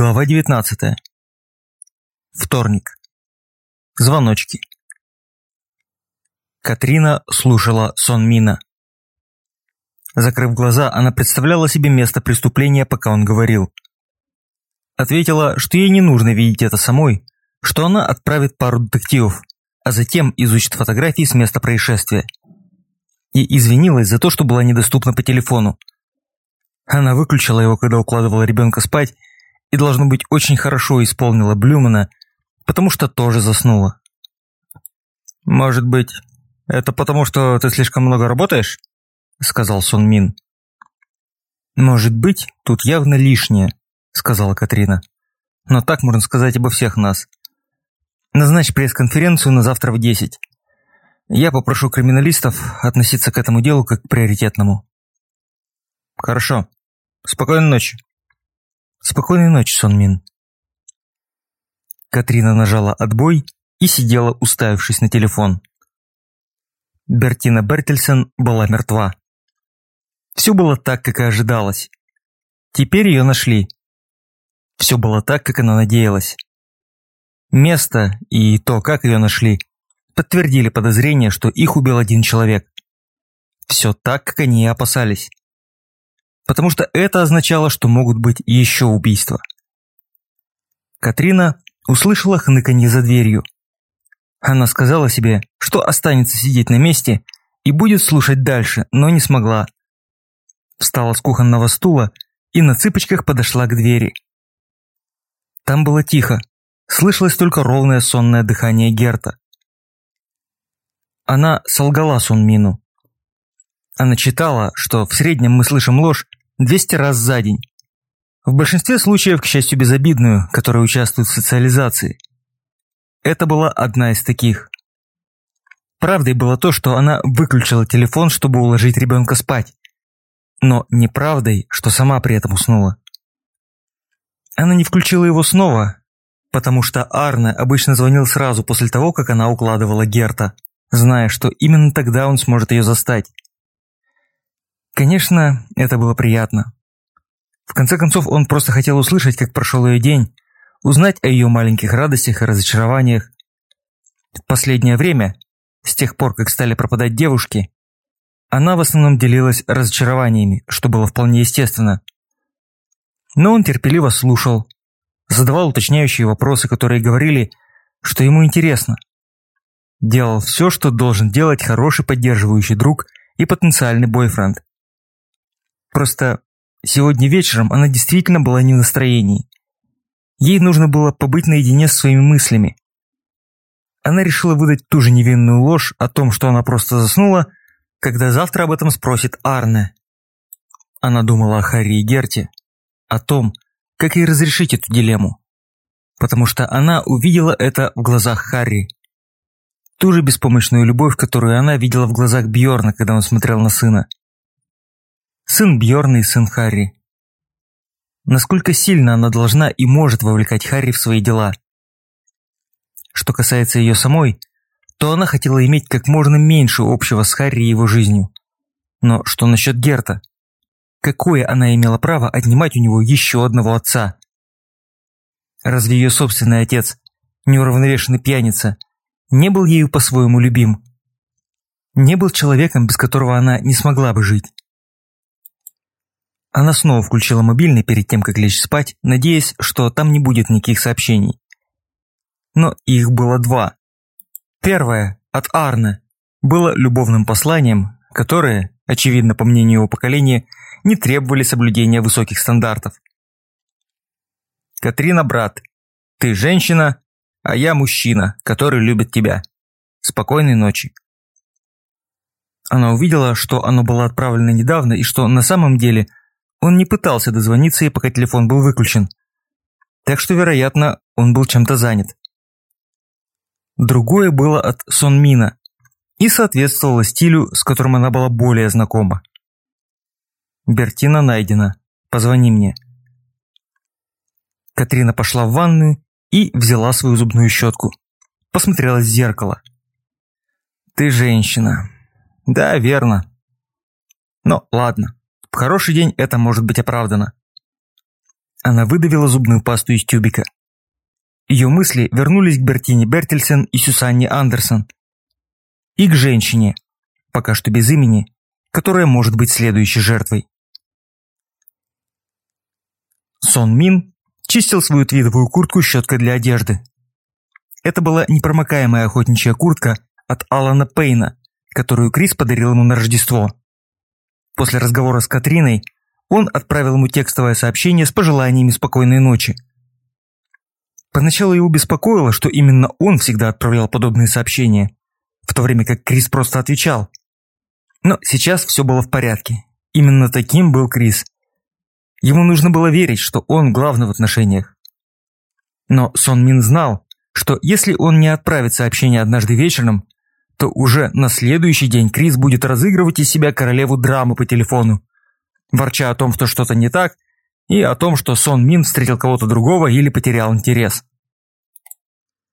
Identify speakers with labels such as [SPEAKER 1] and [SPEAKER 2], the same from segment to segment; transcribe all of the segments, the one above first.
[SPEAKER 1] Глава 19. Вторник. Звоночки. Катрина слушала сон Мина. Закрыв глаза, она представляла себе место преступления, пока он говорил. Ответила, что ей не нужно видеть это самой, что она отправит пару детективов, а затем изучит фотографии с места происшествия. И извинилась за то, что была недоступна по телефону. Она выключила его, когда укладывала ребенка спать, и, должно быть, очень хорошо исполнила Блюмана, потому что тоже заснула. «Может быть, это потому, что ты слишком много работаешь?» – сказал Сон Мин. «Может быть, тут явно лишнее», – сказала Катрина. «Но так можно сказать обо всех нас. Назначь пресс-конференцию на завтра в десять. Я попрошу криминалистов относиться к этому делу как к приоритетному». «Хорошо. Спокойной ночи». Спокойной ночи, Сон Мин. Катрина нажала отбой и сидела, уставившись на телефон. Бертина Бертельсон была мертва. Все было так, как и ожидалось. Теперь ее нашли. Все было так, как она надеялась. Место и то, как ее нашли, подтвердили подозрение, что их убил один человек. Все так, как они и опасались потому что это означало, что могут быть еще убийства. Катрина услышала хныканье за дверью. Она сказала себе, что останется сидеть на месте и будет слушать дальше, но не смогла. Встала с кухонного стула и на цыпочках подошла к двери. Там было тихо, слышалось только ровное сонное дыхание Герта. Она солгала Сунмину. Она читала, что в среднем мы слышим ложь 200 раз за день. В большинстве случаев, к счастью, безобидную, которая участвует в социализации. Это была одна из таких. Правдой было то, что она выключила телефон, чтобы уложить ребенка спать. Но неправдой, что сама при этом уснула. Она не включила его снова, потому что Арне обычно звонил сразу после того, как она укладывала Герта, зная, что именно тогда он сможет ее застать. Конечно, это было приятно. В конце концов, он просто хотел услышать, как прошел ее день, узнать о ее маленьких радостях и разочарованиях. В последнее время, с тех пор, как стали пропадать девушки, она в основном делилась разочарованиями, что было вполне естественно. Но он терпеливо слушал, задавал уточняющие вопросы, которые говорили, что ему интересно. Делал все, что должен делать хороший поддерживающий друг и потенциальный бойфренд. Просто сегодня вечером она действительно была не в настроении. Ей нужно было побыть наедине с своими мыслями. Она решила выдать ту же невинную ложь о том, что она просто заснула, когда завтра об этом спросит Арне. Она думала о Харри и Герте, о том, как ей разрешить эту дилемму. Потому что она увидела это в глазах Харри. Ту же беспомощную любовь, которую она видела в глазах Бьорна, когда он смотрел на сына сын Бьорна и сын Харри. Насколько сильно она должна и может вовлекать Харри в свои дела. Что касается ее самой, то она хотела иметь как можно меньше общего с Харри и его жизнью. Но что насчет Герта? Какое она имела право отнимать у него еще одного отца? Разве ее собственный отец, неуравновешенный пьяница, не был ею по-своему любим? Не был человеком, без которого она не смогла бы жить? Она снова включила мобильный перед тем, как лечь спать, надеясь, что там не будет никаких сообщений. Но их было два. Первое, от Арны, было любовным посланием, которое, очевидно по мнению его поколения, не требовали соблюдения высоких стандартов. «Катрина, брат, ты женщина, а я мужчина, который любит тебя. Спокойной ночи». Она увидела, что оно было отправлено недавно и что на самом деле он не пытался дозвониться ей, пока телефон был выключен. Так что, вероятно, он был чем-то занят. Другое было от Сонмина и соответствовало стилю, с которым она была более знакома. «Бертина найдена. Позвони мне». Катрина пошла в ванную и взяла свою зубную щетку. Посмотрела в зеркало. «Ты женщина». «Да, верно». «Но ладно. В хороший день это может быть оправдано. Она выдавила зубную пасту из тюбика. Ее мысли вернулись к Бертине Бертельсен и Сюсанне Андерсон. И к женщине, пока что без имени, которая может быть следующей жертвой. Сон Мин чистил свою твидовую куртку щеткой для одежды. Это была непромокаемая охотничья куртка от Алана Пейна, которую Крис подарил ему на Рождество. После разговора с Катриной он отправил ему текстовое сообщение с пожеланиями спокойной ночи. Поначалу его беспокоило, что именно он всегда отправлял подобные сообщения, в то время как Крис просто отвечал. Но сейчас все было в порядке. Именно таким был Крис. Ему нужно было верить, что он главный в отношениях. Но Сон Мин знал, что если он не отправит сообщение однажды вечером, то уже на следующий день Крис будет разыгрывать из себя королеву драмы по телефону, ворча о том, что что-то не так, и о том, что Сон Мин встретил кого-то другого или потерял интерес.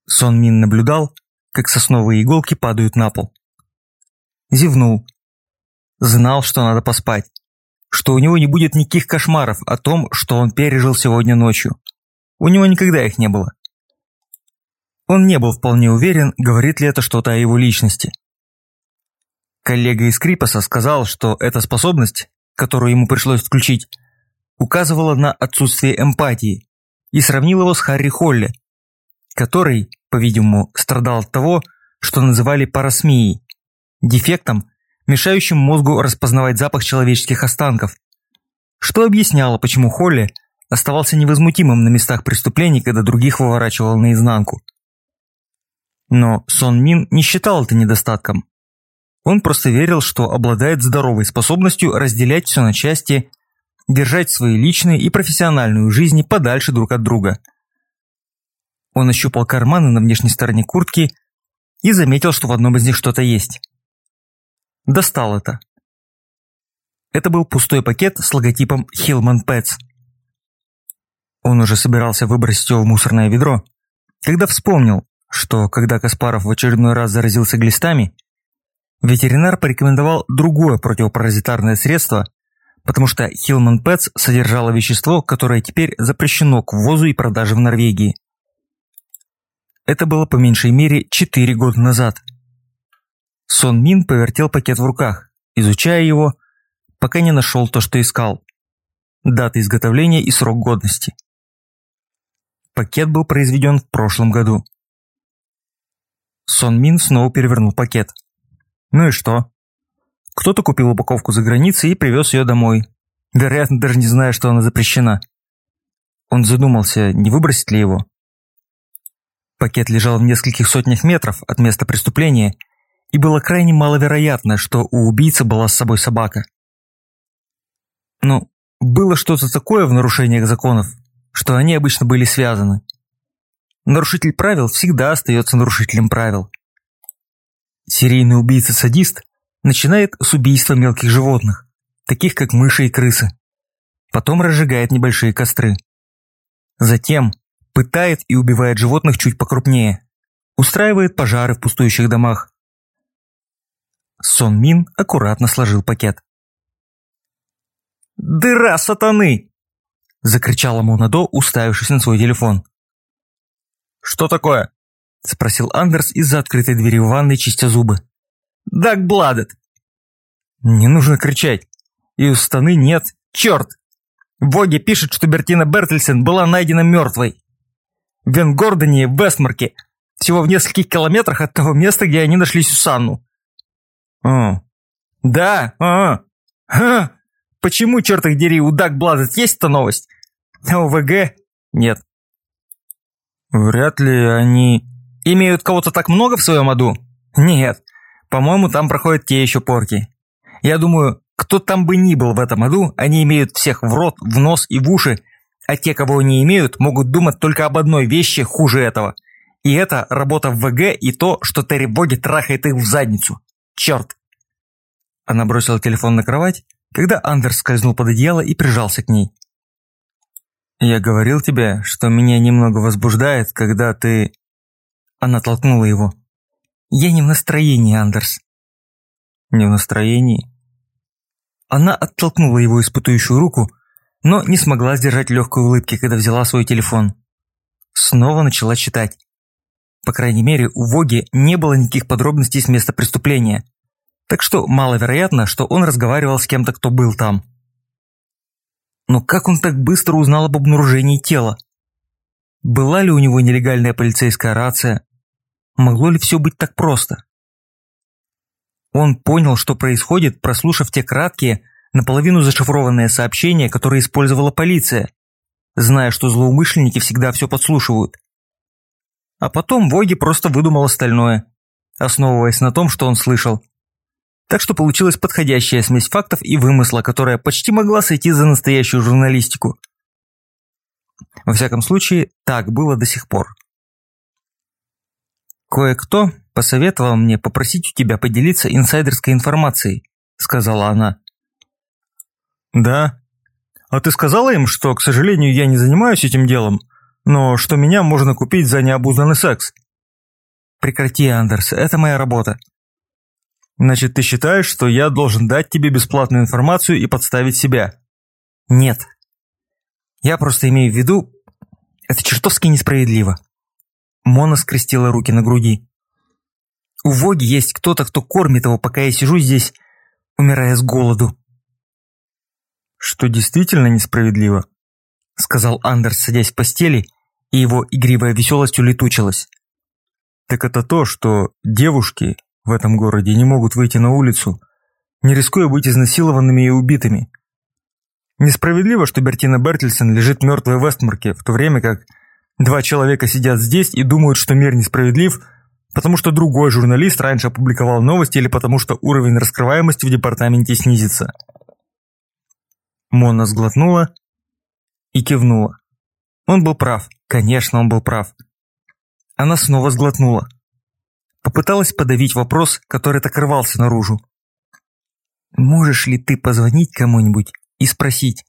[SPEAKER 1] Сон Мин наблюдал, как сосновые иголки падают на пол. Зевнул. Знал, что надо поспать, что у него не будет никаких кошмаров о том, что он пережил сегодня ночью. У него никогда их не было. Он не был вполне уверен, говорит ли это что-то о его личности. Коллега из Крипаса сказал, что эта способность, которую ему пришлось включить, указывала на отсутствие эмпатии и сравнил его с Харри Холли, который, по-видимому, страдал от того, что называли парасмией, дефектом, мешающим мозгу распознавать запах человеческих останков, что объясняло, почему Холли оставался невозмутимым на местах преступлений, когда других выворачивал наизнанку. Но Сон Мин не считал это недостатком. Он просто верил, что обладает здоровой способностью разделять все на части, держать свои личные и профессиональную жизни подальше друг от друга. Он ощупал карманы на внешней стороне куртки и заметил, что в одном из них что-то есть. Достал это. Это был пустой пакет с логотипом Hillman Pets. Он уже собирался выбросить его в мусорное ведро, когда вспомнил, что когда Каспаров в очередной раз заразился глистами, ветеринар порекомендовал другое противопаразитарное средство, потому что Hillman Pets содержало вещество, которое теперь запрещено к ввозу и продаже в Норвегии. Это было по меньшей мере 4 года назад. Сон Мин повертел пакет в руках, изучая его, пока не нашел то, что искал. Дата изготовления и срок годности. Пакет был произведен в прошлом году. Сон Мин снова перевернул пакет. Ну и что? Кто-то купил упаковку за границей и привез ее домой. Вероятно, даже не зная, что она запрещена. Он задумался, не выбросить ли его. Пакет лежал в нескольких сотнях метров от места преступления, и было крайне маловероятно, что у убийцы была с собой собака. Но было что-то такое в нарушениях законов, что они обычно были связаны. Нарушитель правил всегда остается нарушителем правил. Серийный убийца-садист начинает с убийства мелких животных, таких как мыши и крысы. Потом разжигает небольшие костры. Затем пытает и убивает животных чуть покрупнее. Устраивает пожары в пустующих домах. Сон Мин аккуратно сложил пакет. «Дыра сатаны!» – закричала Монадо, уставившись на свой телефон. «Что такое?» – спросил Андерс из-за открытой двери в ванной, чистя зубы. «Даг Бладет!» «Не нужно кричать. И у станы нет. Черт!» Боги пишет, что Бертина Бертельсен была найдена мертвой. В Венгордоне в Вестмарке, всего в нескольких километрах от того места, где они нашли Сюсанну. «А, да, а, а, почему, черт их дери, у Даг Бладет есть эта новость, а у ВГ нет?» Вряд ли они... Имеют кого-то так много в своем аду? Нет. По-моему, там проходят те еще порки. Я думаю, кто там бы ни был в этом аду, они имеют всех в рот, в нос и в уши, а те, кого не имеют, могут думать только об одной вещи хуже этого. И это работа в ВГ и то, что Терри Боги трахает их в задницу. Черт. Она бросила телефон на кровать, когда Андерс скользнул под одеяло и прижался к ней. «Я говорил тебе, что меня немного возбуждает, когда ты...» Она толкнула его. «Я не в настроении, Андерс». «Не в настроении?» Она оттолкнула его испытующую руку, но не смогла сдержать легкой улыбки, когда взяла свой телефон. Снова начала читать. По крайней мере, у Воги не было никаких подробностей с места преступления, так что маловероятно, что он разговаривал с кем-то, кто был там. Но как он так быстро узнал об обнаружении тела? Была ли у него нелегальная полицейская рация? Могло ли все быть так просто? Он понял, что происходит, прослушав те краткие, наполовину зашифрованные сообщения, которые использовала полиция, зная, что злоумышленники всегда все подслушивают. А потом Воги просто выдумал остальное, основываясь на том, что он слышал. Так что получилась подходящая смесь фактов и вымысла, которая почти могла сойти за настоящую журналистику. Во всяком случае, так было до сих пор. «Кое-кто посоветовал мне попросить у тебя поделиться инсайдерской информацией», сказала она.
[SPEAKER 2] «Да? А ты сказала им, что, к сожалению, я не занимаюсь этим делом, но что меня можно купить за необузданный секс?»
[SPEAKER 1] «Прекрати, Андерс, это моя работа».
[SPEAKER 2] «Значит, ты считаешь, что я должен дать тебе бесплатную информацию и подставить себя?»
[SPEAKER 1] «Нет. Я просто имею в виду, это чертовски несправедливо». Мона скрестила руки на груди. «У Воги есть кто-то, кто кормит его, пока я сижу здесь, умирая с голоду».
[SPEAKER 2] «Что действительно несправедливо», — сказал Андерс, садясь в постели, и его игривая веселость улетучилась. «Так это то, что девушки в этом городе не могут выйти на улицу, не рискуя быть изнасилованными и убитыми. Несправедливо, что Бертина Бертельсон лежит мертвой в Вестмарке, в то время как два человека сидят здесь и думают, что мир несправедлив, потому что другой журналист раньше опубликовал новости или потому что уровень раскрываемости в департаменте снизится. Мона сглотнула и кивнула. Он был прав, конечно, он был прав. Она снова сглотнула. Попыталась подавить вопрос, который так рвался наружу. «Можешь ли ты позвонить кому-нибудь и спросить,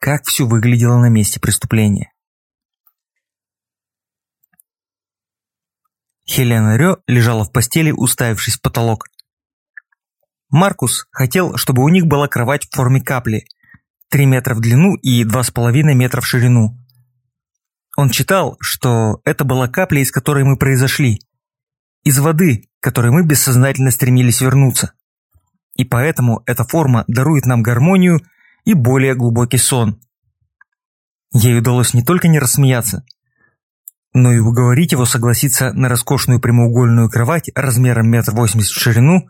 [SPEAKER 2] как все выглядело на месте преступления?» Хелена Рё лежала в постели, уставившись в потолок. Маркус хотел, чтобы у них была кровать в форме капли, 3 метра в длину и 2,5 метра в ширину. Он читал, что это была капля, из которой мы произошли, из воды, которой мы бессознательно стремились вернуться. И поэтому эта форма дарует нам гармонию и более глубокий сон. Ей удалось не только не рассмеяться, но и уговорить его согласиться на роскошную прямоугольную кровать размером метр восемьдесят в ширину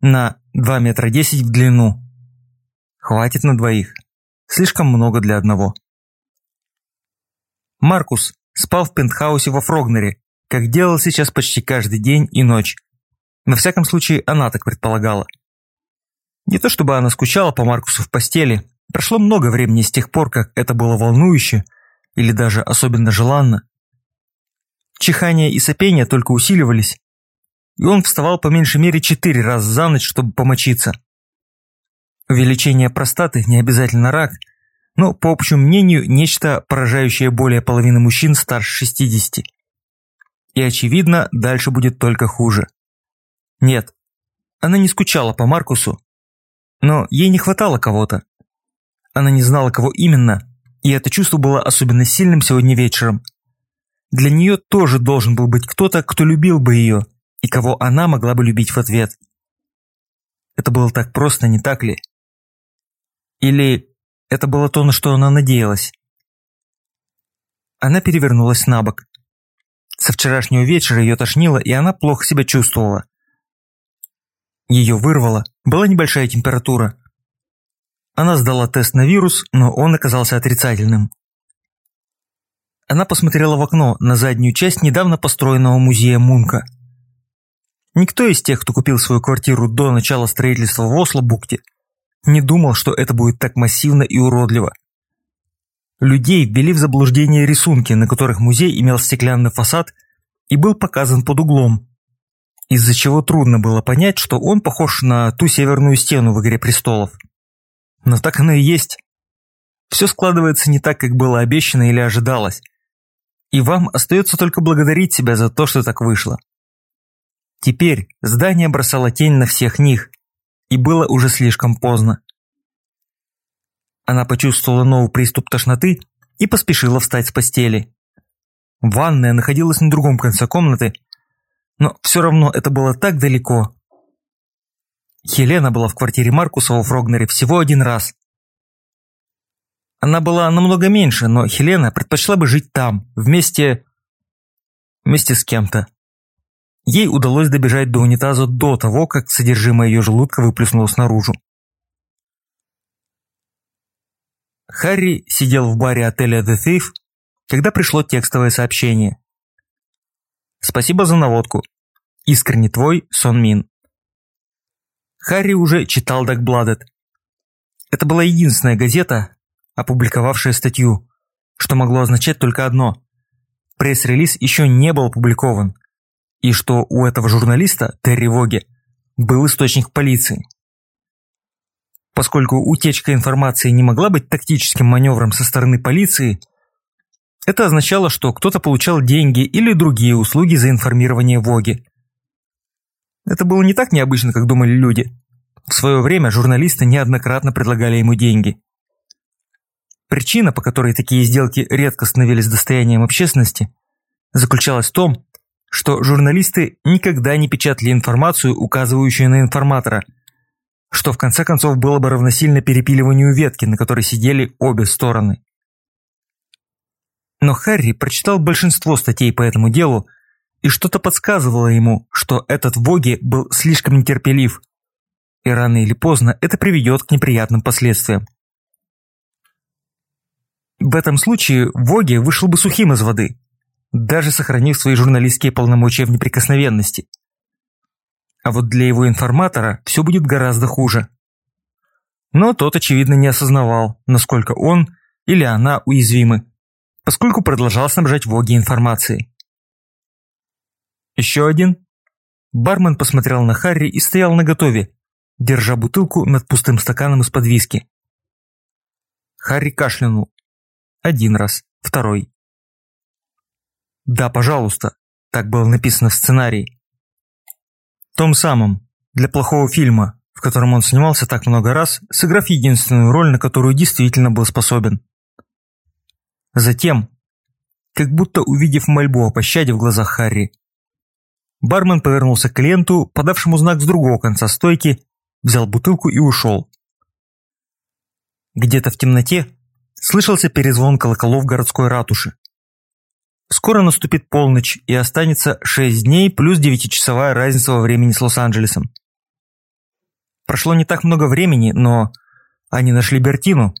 [SPEAKER 2] на 2 метра десять в длину. Хватит на двоих. Слишком много для одного. Маркус спал в пентхаусе во Фрогнере, как делал сейчас почти каждый день и ночь. Во всяком случае, она так предполагала. Не то чтобы она скучала по Маркусу в постели, прошло много времени с тех пор, как это было волнующе или даже особенно желанно. Чихание и сопение только усиливались, и он вставал по меньшей мере четыре раза за ночь, чтобы помочиться. Увеличение простаты не обязательно рак, но, по общему мнению, нечто, поражающее более половины мужчин старше 60. И, очевидно, дальше будет только хуже. Нет, она не скучала по Маркусу, но ей не хватало кого-то. Она не знала, кого именно, и это чувство было особенно сильным сегодня вечером – для нее тоже должен был быть кто-то, кто любил бы ее, и кого она могла бы любить в ответ. Это было так просто, не так ли? Или это было то, на что она надеялась? Она перевернулась на бок. Со вчерашнего вечера ее тошнило, и она плохо себя чувствовала. Ее вырвало, была небольшая температура. Она сдала тест на вирус, но он оказался отрицательным. Она посмотрела в окно на заднюю часть недавно построенного музея Мунка. Никто из тех, кто купил свою квартиру до начала строительства в Осло-бухте, не думал, что это будет так массивно и уродливо. Людей ввели в заблуждение рисунки, на которых музей имел стеклянный фасад и был показан под углом, из-за чего трудно было понять, что он похож на ту северную стену в «Игре престолов». Но так оно и есть. Все складывается не так, как было обещано или ожидалось. И вам остается только благодарить себя за то, что так вышло. Теперь здание бросало тень на всех них, и было уже слишком поздно.
[SPEAKER 1] Она почувствовала новый приступ тошноты и поспешила встать с постели. Ванная находилась на другом конце комнаты, но все равно это было так далеко. Хелена была в квартире Маркуса в Фрогнере всего один раз. Она была намного меньше, но Хелена предпочла бы жить там, вместе... вместе с кем-то. Ей удалось добежать до унитаза до того, как содержимое ее желудка выплеснулось наружу. Харри сидел в баре отеля The Thief, когда пришло текстовое сообщение. «Спасибо за наводку. Искренне твой, Сон Мин». Харри уже читал Дагбладет. Это была единственная газета, опубликовавшая статью, что могло означать только одно. Пресс-релиз еще не был опубликован, и что у этого журналиста, Терри Воги, был источник полиции. Поскольку утечка информации не могла быть тактическим маневром со стороны полиции, это означало, что кто-то получал деньги или другие услуги за информирование Воги. Это было не так необычно, как думали люди. В свое время журналисты неоднократно предлагали ему деньги. Причина, по которой такие сделки редко становились достоянием общественности, заключалась в том, что журналисты никогда не печатали информацию, указывающую на информатора – что в конце концов было бы равносильно перепиливанию ветки, на которой сидели обе стороны. Но Харри прочитал большинство статей по этому делу, и что-то подсказывало ему, что этот Воги был слишком нетерпелив, и рано или поздно это приведет к неприятным последствиям. В этом случае Воги вышел бы сухим из воды, даже сохранив свои журналистские полномочия в неприкосновенности – а вот для его информатора все будет гораздо хуже. Но тот, очевидно, не осознавал, насколько он или она уязвимы, поскольку продолжал снабжать Воги информацией. Еще один. Бармен посмотрел на Харри и стоял наготове, держа бутылку над пустым стаканом из-под виски. Харри кашлянул. Один раз, второй. «Да, пожалуйста», так было написано в сценарии. Том самом, для плохого фильма, в котором он снимался так много раз, сыграв единственную роль, на которую действительно был способен. Затем, как будто увидев мольбу о пощаде в глазах Харри, бармен повернулся к клиенту, подавшему знак с другого конца стойки, взял бутылку и ушел. Где-то в темноте слышался перезвон колоколов городской ратуши. Скоро наступит полночь и останется 6 дней плюс 9-часовая разница во времени с Лос-Анджелесом. Прошло не так много времени, но они нашли Бертину,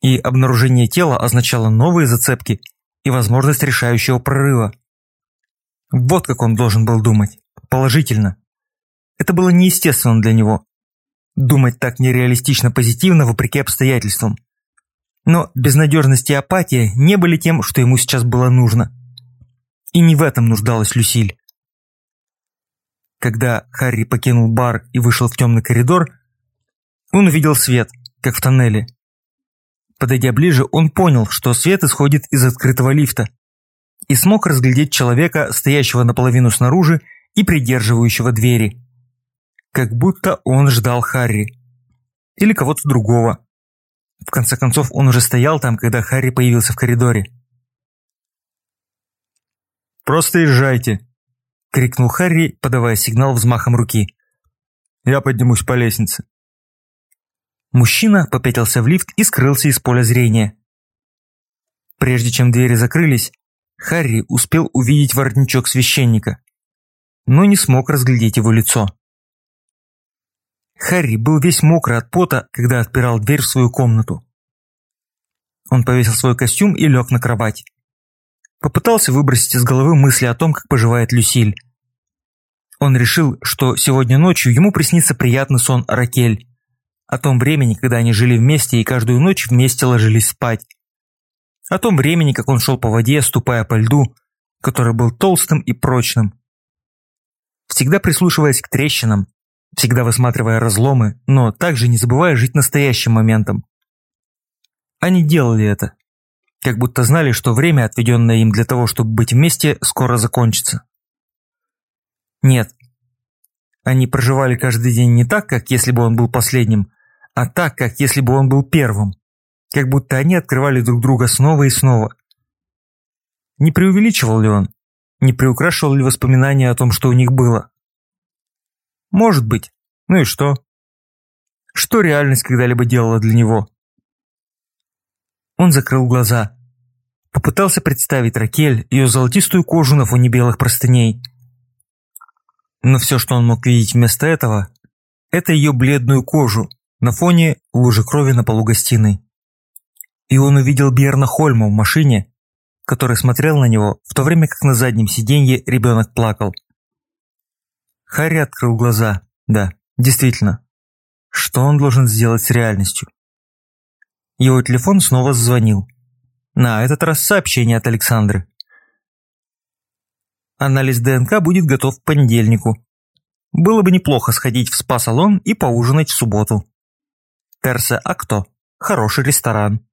[SPEAKER 1] и обнаружение тела означало новые зацепки и возможность решающего прорыва. Вот как он должен был думать. Положительно. Это было неестественно для него. Думать так нереалистично позитивно вопреки обстоятельствам. Но безнадежность и апатия не были тем, что ему сейчас было нужно. И не в этом нуждалась Люсиль. Когда Харри покинул бар и вышел в темный коридор, он увидел свет, как в тоннеле. Подойдя ближе, он понял, что свет исходит из открытого лифта, и смог разглядеть человека, стоящего наполовину снаружи и придерживающего двери. Как будто он ждал Харри. Или кого-то другого. В конце концов, он уже стоял там, когда Харри появился в коридоре.
[SPEAKER 2] «Просто езжайте!»
[SPEAKER 1] – крикнул Харри, подавая сигнал взмахом руки.
[SPEAKER 2] «Я поднимусь по лестнице».
[SPEAKER 1] Мужчина попятился в лифт и скрылся из поля зрения. Прежде чем двери закрылись, Харри успел увидеть воротничок священника, но не смог разглядеть его лицо. Харри был весь мокрый от пота, когда отпирал дверь в свою комнату. Он повесил свой костюм и лег на кровать. Попытался выбросить из головы мысли о том, как поживает Люсиль. Он решил, что сегодня ночью ему приснится приятный сон Ракель. О том времени, когда они жили вместе и каждую ночь вместе ложились спать. О том времени, как он шел по воде, ступая по льду, который был толстым и прочным. Всегда прислушиваясь к трещинам, всегда высматривая разломы, но также не забывая жить настоящим моментом. Они делали это, как будто знали, что время, отведенное им для того, чтобы быть вместе, скоро закончится. Нет. Они проживали каждый день не так, как если бы он был последним, а так, как если бы он был первым. как будто они открывали друг друга снова и снова. Не преувеличивал ли он? Не приукрашивал ли воспоминания о том, что у них было? Может быть. Ну и что? Что реальность когда-либо делала для него? Он закрыл глаза. Попытался представить Ракель, ее золотистую кожу на фоне белых простыней. Но все, что он мог видеть вместо этого, это ее бледную кожу на фоне лужи крови на полу гостиной. И он увидел Бьерна Хольма в машине, который смотрел на него, в то время как на заднем сиденье ребенок плакал. Харри открыл глаза. Да, действительно. Что он должен сделать с реальностью? Его телефон снова зазвонил. На этот раз сообщение от Александры. Анализ ДНК будет готов к понедельнику. Было бы неплохо сходить в спа-салон и поужинать в субботу. Терса Акто. Хороший ресторан.